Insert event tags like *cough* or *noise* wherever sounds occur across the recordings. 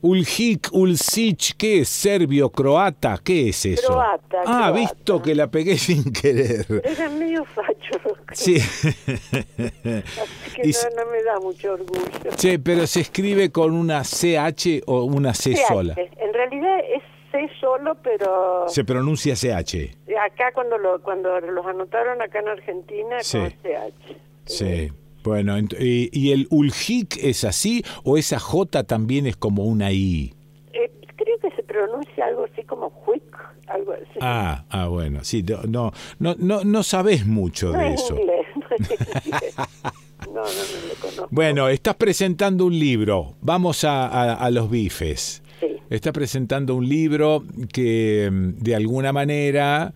Uljik, Ulsich, ¿qué es? ¿Serbio, croata? ¿Qué es eso? Croata, Ah, croata. visto que la pegué sin querer. Era medio facho. Sí. *laughs* Así que Y no, me da mucho orgullo. Che, pero se escribe con una CH o una C CH. sola. En realidad es C solo, pero Se pronuncia CH. acá cuando lo cuando los anotaron acá en Argentina Sí. con CH. Sí. Bueno, y, y el Uljik es así o esa J también es como una I? Eh, creo que se pronuncia algo así como quick, algo así. Ah, ah, bueno, sí, no, no, no, no, sabes mucho no de es eso. inglés, *laughs* no es inglés. No, no, no lo conozco. Bueno, estás presentando un libro. Vamos a, a- a los bifes. Sí. Está presentando un libro que mm, de alguna manera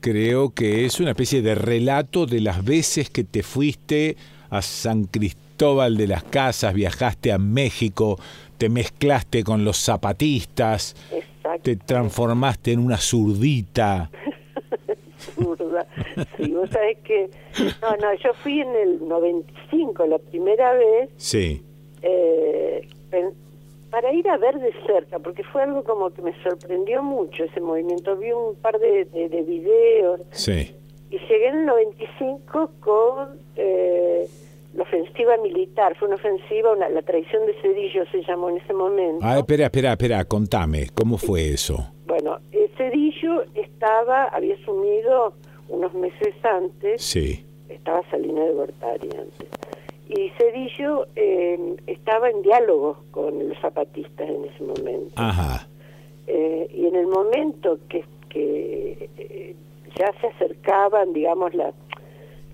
creo que es una especie de relato de las veces que te fuiste a San Cristóbal de las Casas, viajaste a México, te mezclaste con los zapatistas, Exacto. te transformaste en una zurdita. *laughs* absurda. Sí, vos sabés que... No, no, yo fui en el 95 la primera vez Sí, eh, para ir a ver de cerca, porque fue algo como que me sorprendió mucho ese movimiento. Vi un par de, de, de videos sí. Y llegué en el 95 con eh, la ofensiva militar. Fue una ofensiva, una, la traición de Cedillo se llamó en ese momento. Ah, espera, espera, espera, contame, ¿cómo fue eso? Bueno, eh, Cedillo estaba, había asumido unos meses antes Sí, estaba Salina de Gortari antes. Y Cedillo eh, estaba en diálogo con los zapatistas en ese momento. ajá, y en el momento que, que ya se acercaban, digamos, la-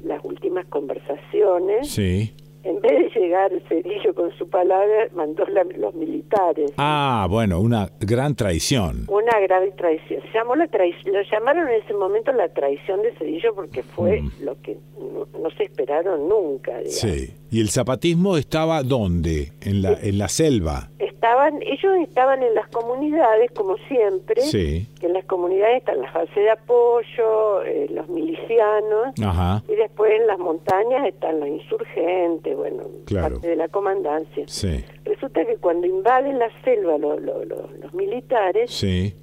las últimas conversaciones, sí. en vez de llegar Cedillo con su palabra, mandó la- los militares. Ah, bueno, una gran traición. Una grave traición. Se llamó la traición, lo llamaron en ese momento la traición de Cedillo porque fue Mm. lo que no, no se esperaron nunca. digamos. Sí. ¿Y el zapatismo estaba dónde? En la, en la selva. Estaban, ellos estaban en las comunidades, como siempre, Sí. que en las comunidades están las bases de apoyo, eh, los milicianos, Ajá. y después en las montañas están los insurgentes, bueno, Claro. parte de la comandancia. Sí. Resulta que cuando invaden la selva lo- lo- lo- los militares, Sí.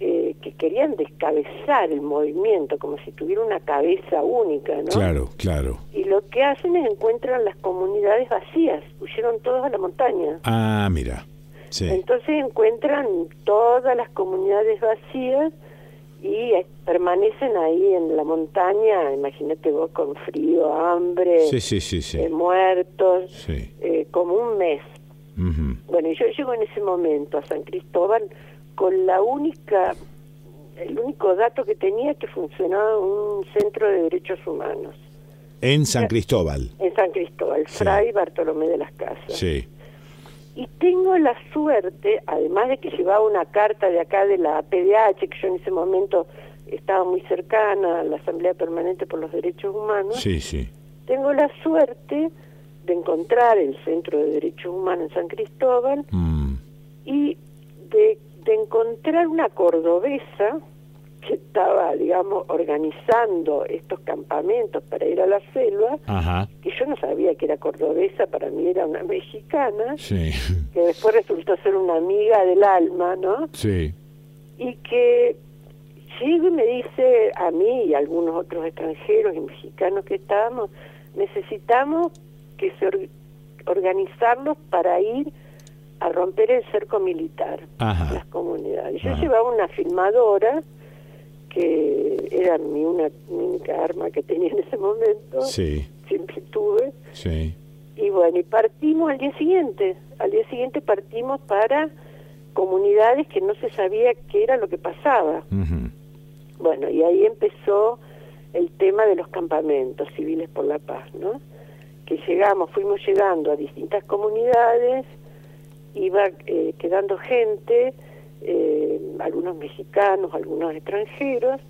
eh, que querían descabezar el movimiento, como si tuviera una cabeza única, ¿no? Claro, claro. Y lo que hacen es encuentran las comunidades vacías, huyeron todos a la montaña. Ah, mira. Sí. Entonces encuentran todas las comunidades vacías y eh, permanecen ahí en la montaña, imagínate vos con frío, hambre, Sí, sí, eh, muertos, eh, como un mes. Ujú. Bueno, y yo llego en ese momento a San Cristóbal con la única, el único dato que tenía que funcionaba un centro de derechos humanos En San Cristóbal. en San Cristóbal. Fray Bartolomé de las Casas. Sí. Y tengo la suerte, además de que llevaba una carta de acá de la PDH, que yo en ese momento estaba muy cercana a la Asamblea Permanente por los Derechos Humanos, Sí, sí. tengo la suerte de encontrar el Centro de Derechos Humanos en San Cristóbal Mm. y de, de encontrar una cordobesa que estaba, digamos, organizando estos campamentos para ir a la selva, Ajá. que yo no sabía que era cordobesa, para mí era una mexicana, Sí. que después resultó ser una amiga del alma, ¿no? Sí. Y que llega y me dice a mí y a algunos otros extranjeros y mexicanos que estábamos, necesitamos que se or- organizarlos para ir a romper el cerco militar Ajá. las comunidades. Yo Ajá. llevaba una filmadora que era mi, una, mi única arma que tenía en ese momento, Sí. siempre tuve, Sí. y bueno, y partimos al día siguiente. Al día siguiente partimos para comunidades que no se sabía qué era lo que pasaba. Bueno, y ahí empezó el tema de los campamentos civiles por la paz, ¿no? Que llegamos, fuimos llegando a distintas comunidades, iba eh, quedando gente, eh, algunos mexicanos, algunos extranjeros,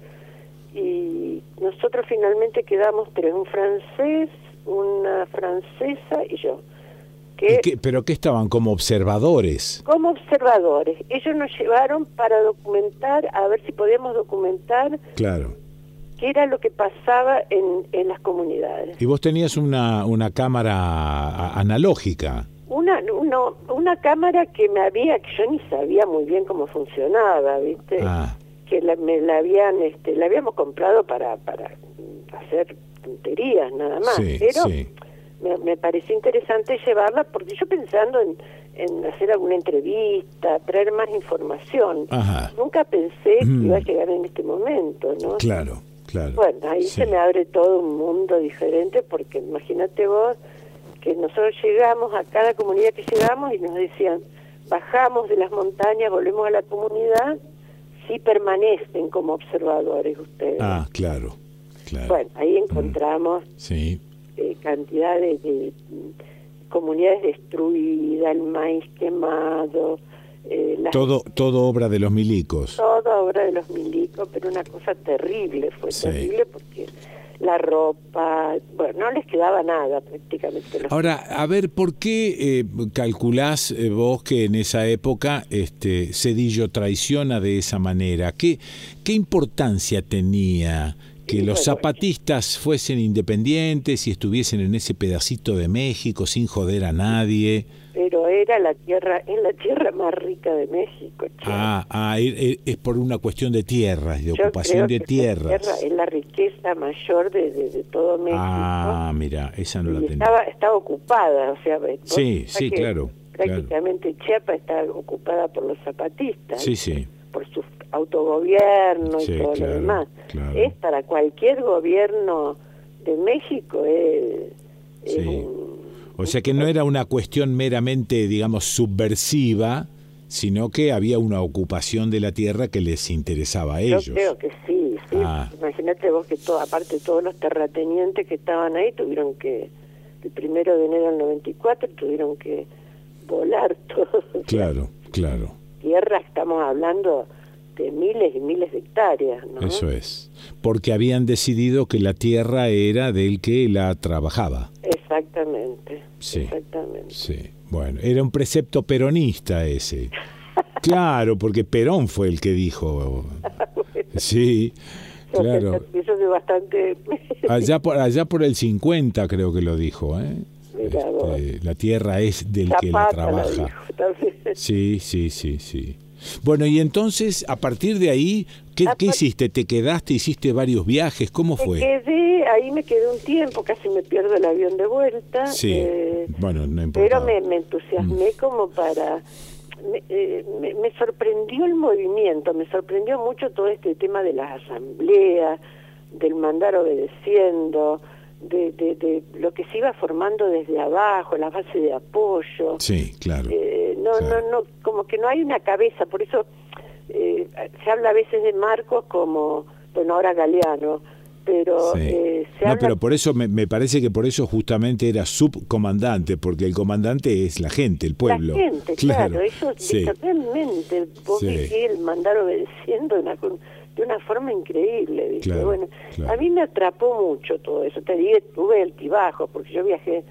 y nosotros finalmente quedamos tres, un francés, una francesa y yo. Que ¿Y qué- ¿Pero qué estaban como observadores? como observadores, ellos nos llevaron para documentar, a ver si podíamos documentar Claro. qué era lo que pasaba en, en las comunidades. Y vos tenías una, una cámara analógica. Una, uno, una cámara que me había, que yo ni sabía muy bien cómo funcionaba, ¿viste? Ah, Que la, me la habían, este, la habíamos comprado para, para hacer tonterías nada más. sí, Pero sí. me, me pareció interesante llevarla porque yo pensando en, en hacer alguna entrevista, traer más información, Ajá. nunca pensé que Mm. iba a llegar en este momento, ¿no? Claro, claro. Bueno, ahí Sí. se me abre todo un mundo diferente porque imagínate vos que nosotros llegamos a cada comunidad que llegamos y nos decían, bajamos de las montañas, volvemos a la comunidad, si permanecen como observadores ustedes. Ah, claro, claro. Bueno, ahí encontramos Sí, eh, cantidad de, mm, comunidades destruidas, el maíz quemado, eh, las todo, todo obra de los milicos. toda obra de los milicos, pero una cosa terrible, fue Sí. terrible porque la ropa, bueno, no les quedaba nada prácticamente. Ahora, a ver, ¿por qué eh, calculás eh, vos que en esa época este, Cedillo traiciona de esa manera? ¿Qué, qué importancia tenía que los zapatistas fuesen independientes y estuviesen en ese pedacito de México sin joder a nadie? Era la tierra, es la tierra más rica de México. che. Ah, ah, e- e- es por una cuestión de tierras, de Yo ocupación creo de que tierras. tierra es la riqueza mayor de, de- de todo México. Ah, mira, esa no la tenía. estaba, estaba ocupada, o sea, Sí, sí, que claro, Prácticamente Chiapas está ocupada por los zapatistas. Sí, sí. por su autogobierno y Sí, todo claro, lo demás. claro. Es para cualquier gobierno de México es, es Sí. un- O sea que no era una cuestión meramente, digamos, subversiva, sino que había una ocupación de la tierra que les interesaba a yo ellos. creo que sí, sí. Ah. Imagínate vos que todo, aparte todos los terratenientes que estaban ahí tuvieron que, el primero de enero del 94 tuvieron que volar *laughs* todo. Claro, claro, Tierra, estamos hablando de miles y miles de hectáreas, ¿no? eso es. Porque habían decidido que la tierra era del que la trabajaba. Exactamente, Sí. exactamente. Sí, bueno, era un precepto peronista ese. *laughs* Claro, porque Perón fue el que dijo. Sí, claro. Eso es bastante... *laughs* Allá por, allá por el 50 creo que lo dijo, ¿eh? Este, la tierra es del que la trabaja. dijo. Sí, sí, sí, sí. Bueno, y entonces, a partir de ahí, ¿qué, hiciste? ¿Te quedaste? ¿Hiciste varios viajes? ¿Cómo Me fue? quedé, ahí me quedé un tiempo, casi me pierdo el avión de vuelta. Sí, eh, bueno, no importa. pero me, me entusiasmé Mm. como para... Me, eh, me- me sorprendió el movimiento, me sorprendió mucho todo este tema de las asambleas, del mandar obedeciendo, de, de, de lo que se iba formando desde abajo, la base de apoyo. Sí, claro. Eh, no, claro. no, no, como que no hay una cabeza, por eso eh, se habla a veces de Marcos como, bueno, ahora Galeano, pero Sí. eh, se No, habla pero por eso me, me parece que por eso justamente era subcomandante, porque el comandante es la gente, el pueblo. la gente, *laughs* claro, ellos sí. realmente, vos Sí. el mandar obedeciendo una, de una forma increíble, bueno, claro. a mí me atrapó mucho todo eso, te digo, tuve altibajos, porque yo viajé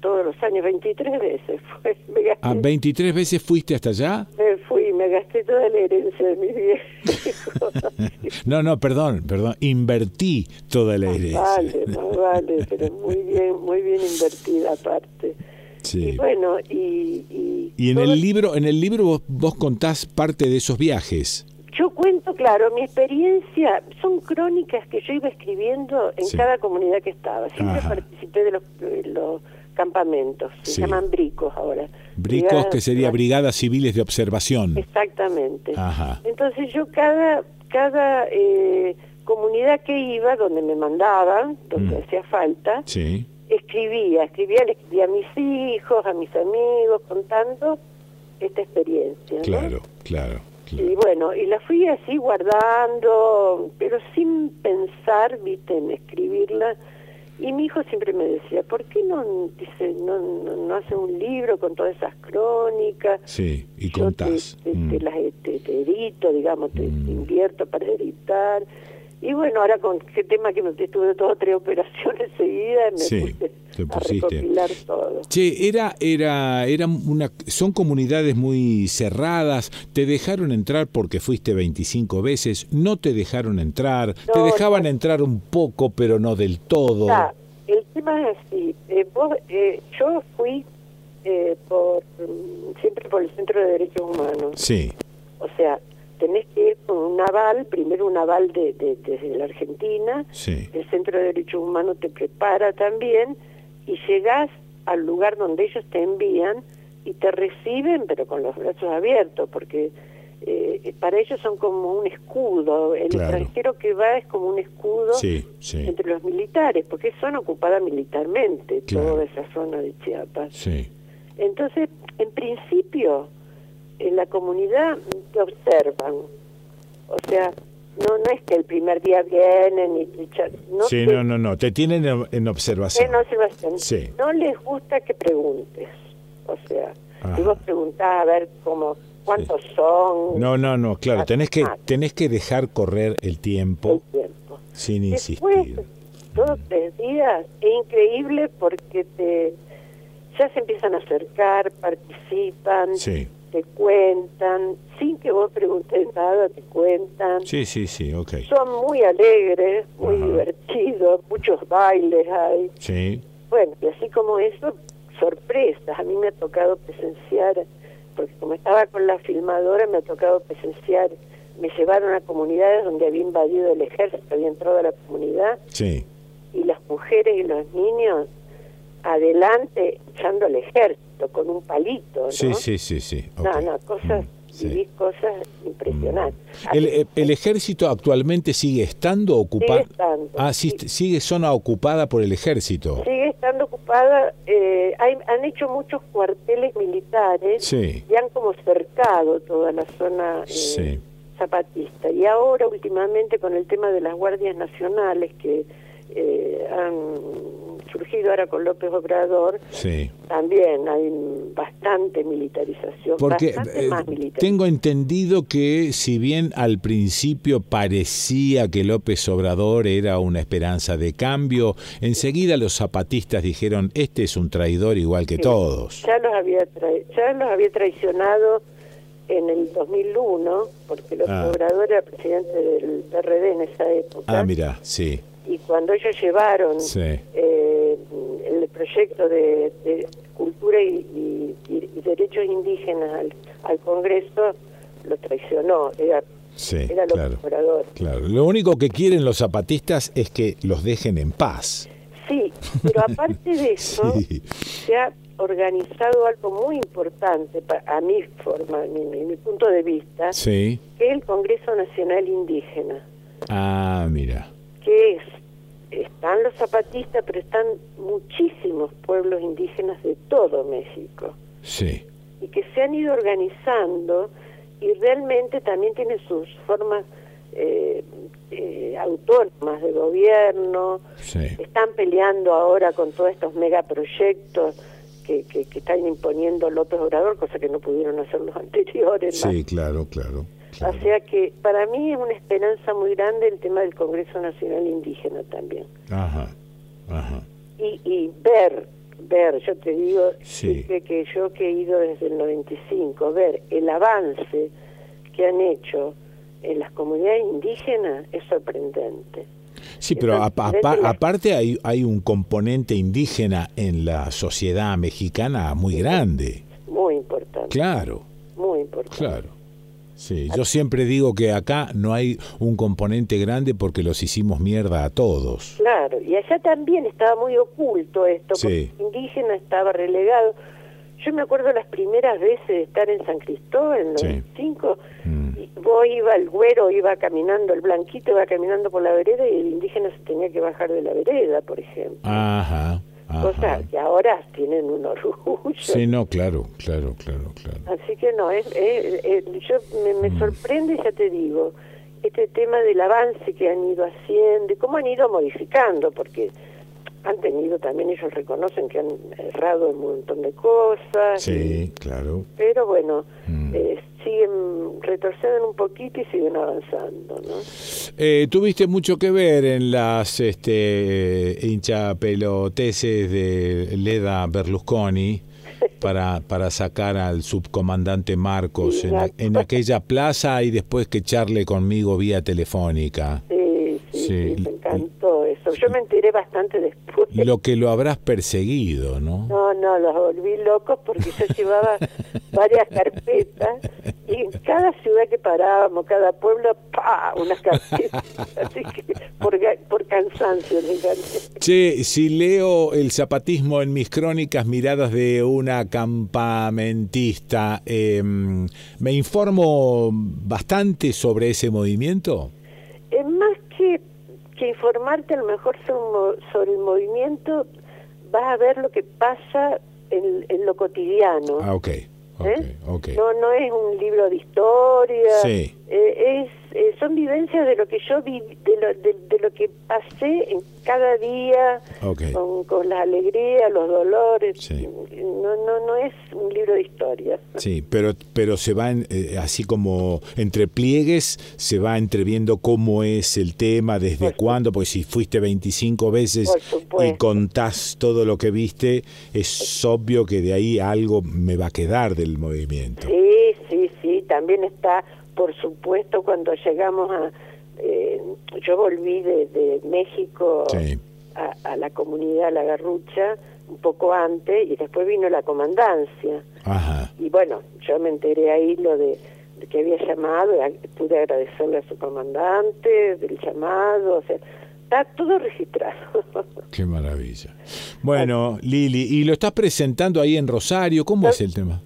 todos los años 23 veces, *laughs* fue, me gasté ¿A 23 Ah, veces fuiste hasta allá? Me fui, me gasté toda la herencia de mis viejos. *laughs* No, no, perdón, perdón, invertí toda la herencia. vale, vale, pero muy bien, muy bien invertida aparte. Sí. Y bueno, y... Y, Y en todo- el libro, en el libro vos, vos contás parte de esos viajes. Claro, mi experiencia, son crónicas que yo iba escribiendo en Sí. cada comunidad que estaba. Siempre Ajá. participé de los, de los campamentos, se Sí. llaman bricos ahora. Bricos, Brigadas- que sería brigadas civiles de observación. Exactamente. Ajá. Entonces yo cada cada eh, comunidad que iba, donde me mandaban, donde Mm. hacía falta, Sí, escribía, escribía, le escribía a mis hijos, a mis amigos, contando esta experiencia. ¿no? claro, claro, Y bueno, y la fui así guardando, pero sin pensar, viste, en escribirla. Y mi hijo siempre me decía, ¿por qué no, dice, no, no, no hace un libro con todas esas crónicas? Sí, y Yo contás. Te, te- Mm. te las te, te edito, digamos, te, Mm. invierto para editar. Y bueno, ahora con qué tema que me estuve todo tres *laughs* operaciones seguidas, me Sí, puse te a pusiste. recopilar todo. Che, era, era, era una, son comunidades muy cerradas. Te dejaron entrar porque fuiste 25 veces. No te dejaron entrar. te dejaban no. entrar un poco, pero no del todo. Ya, el tema es así. eh, vos, eh, yo fui eh, por siempre por el Centro de Derechos Humanos. Sí. O sea, tenés que ir con un aval, primero un aval de, de- desde la Argentina, Sí. el Centro de Derechos Humanos te prepara también y llegás al lugar donde ellos te envían y te reciben, pero con los brazos abiertos, porque eh, para ellos son como un escudo. El Claro. extranjero que va es como un escudo Sí, sí. entre los militares, porque son ocupadas militarmente Claro. toda esa zona de Chiapas. Sí. Entonces, en principio, en la comunidad te observan. O sea, no no es que el primer día vienen y no Sí, te- no, no, no. Te tienen en, en observación. en observación. Sí. No les gusta que preguntes. O sea, Ajá. si vos preguntás a ver cómo cuántos son No, no, no, claro. Tenés que, Ah. tenés que dejar correr el el tiempo sin Después, insistir. todos tres días, es increíble porque te ya se empiezan a acercar, participan, Sí. Te cuentan, sin que vos preguntes nada, te cuentan. Sí, sí, sí, ok. Son muy alegres, muy Ajá. divertidos, muchos bailes hay. Sí. Bueno, y así como eso, sorpresas. A mí me ha tocado presenciar, porque como estaba con la filmadora, me ha tocado presenciar, me llevaron a comunidades donde había invadido el ejército, había entrado a la comunidad, Sí. y las mujeres y los niños adelante echando al ejército con un palito, ¿no? Sí, sí, sí, sí. No, no, cosas, Mm, sí. cosas impresionantes. El, Así- el- el ejército actualmente sigue estando ocupado. Sigue estando, Ah, sí. sigue zona ocupada por el ejército. sigue estando ocupada, eh, hay- han hecho muchos cuarteles militares Sí. y han como cercado toda la zona eh, Sí. zapatista. Y ahora últimamente con el tema de las guardias nacionales que eh, han surgido ahora con López Obrador, Sí. también hay bastante militarización, Porque bastante eh, más militarización. tengo entendido que si bien al principio parecía que López Obrador era una esperanza de cambio, enseguida los zapatistas dijeron, este es un traidor igual que Sí. todos. Ya los había ya los había traicionado en el 2001, porque López Ah. Obrador era presidente del PRD en esa época. Ah, mira, sí, y cuando ellos llevaron Sí. eh, proyecto de, de cultura y, y- derechos indígenas al, al Congreso, lo traicionó, era, sí, era López claro. Claro, lo único que quieren los zapatistas es que los dejen en paz. Sí, pero aparte de *laughs* eso, Sí. se ha organizado algo muy importante, pa- a mi forma, mi, mi- mi punto de vista, Sí. que es el Congreso Nacional Indígena. Ah, mira. Zapatistas, pero están muchísimos pueblos indígenas de todo México Sí. y que se han ido organizando y realmente también tienen sus formas eh, eh, autónomas de gobierno, Sí. están peleando ahora con todos estos megaproyectos que, que, que están imponiendo López Obrador, cosa que no pudieron hacer los *laughs* anteriores. más Sí, claro, claro. claro. o sea que para mí es una esperanza muy grande el tema del Congreso Nacional Indígena también. Ajá, ajá. Y, y ver, ver, yo te digo, Sí. que, yo que he ido desde el 95, ver el avance que han hecho en las comunidades indígenas es sorprendente. Sí, pero aparte hay, hay un componente indígena en la sociedad mexicana muy grande. Muy importante, Claro, muy importante. claro. Sí, yo siempre digo que acá no hay un componente grande porque los hicimos mierda a todos. Claro, y allá también estaba muy oculto esto, Sí. porque el indígena estaba relegado. Yo me acuerdo las primeras veces de estar en San Cristóbal, en los Sí. 95, Mm. y vos iba el güero, iba caminando, el blanquito iba caminando por la vereda y el indígena se tenía que bajar de la vereda, por ejemplo. Ajá, ajá. Cosas que ahora tienen un orgullo. Sí, no, claro, claro, claro, claro. Así que no, es, es- es- yo me, Mm. me sorprende, ya te digo, este tema del avance que han ido haciendo y cómo han ido modificando, porque han tenido también, ellos reconocen que han errado un montón de cosas, Sí, claro. pero bueno, Mm. Eh, siguen, retroceden un poquito y siguen avanzando, ¿no? Eh, tuviste mucho que ver en las este, hinchapeloteses de Leda Berlusconi *laughs* para, para sacar al subcomandante Marcos Sí, en, a- exacto. en aquella plaza y después que charle conmigo vía telefónica. Sí, sí, me encantó. Yo me enteré bastante después. Lo que lo habrás perseguido, ¿no? No, no, los volví locos porque yo llevaba *laughs* varias carpetas y en cada ciudad que parábamos, cada pueblo, ¡pa! unas carpetas. *laughs* Así que por, por cansancio le Che, si leo el zapatismo en mis crónicas, miradas de una campamentista, eh, ¿me informo bastante sobre ese movimiento? Es más que, informarte a lo mejor sobre, el movimiento, vas a ver lo que pasa en, en lo cotidiano. Ah, ok. ¿Eh? No, no es un libro de historia, sí. eh, es son vivencias de lo que yo vi, de lo, de, lo que pasé en cada día, con, con las alegrías, los dolores. No, no, no es un libro de historia. Sí, pero, pero se va eh, así como entre pliegues, se va entreviendo cómo es el tema, desde cuándo, porque si fuiste 25 veces y contás todo lo que viste, es obvio que de ahí algo me va a quedar del movimiento. Sí, sí, sí, también está por supuesto, cuando llegamos a... Eh, yo volví de, México a, la comunidad La Garrucha un poco antes y después vino la comandancia. Y bueno, yo me enteré ahí lo de, que había llamado, pude agradecerle a su comandante del llamado, o sea, está todo registrado. *laughs* Qué maravilla. Bueno, Lili, ¿y lo estás presentando ahí en Rosario? ¿Cómo es el tema?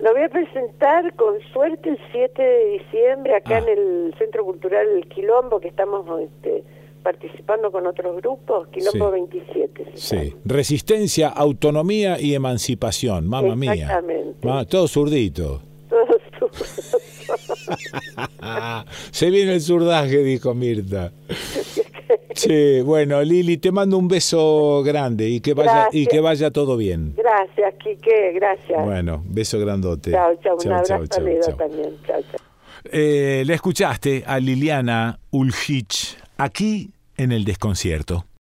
Presentar con suerte el 7 de diciembre acá ah. en el Centro Cultural Quilombo, que estamos este, participando con otros grupos, Quilombo 27. Sí, resistencia, autonomía y emancipación, mamá mía. Exactamente. todo zurdito. Todo *laughs* zurdito. Se viene el zurdaje, dijo Mirta. *laughs* Sí, bueno, Lili, te mando un beso grande y que vaya y que vaya todo bien. Gracias, Quique, gracias. Bueno, beso grandote. Chao, chao, un abrazo también. Chao, chao. Eh, le escuchaste a Liliana Ulhich aquí en el desconcierto.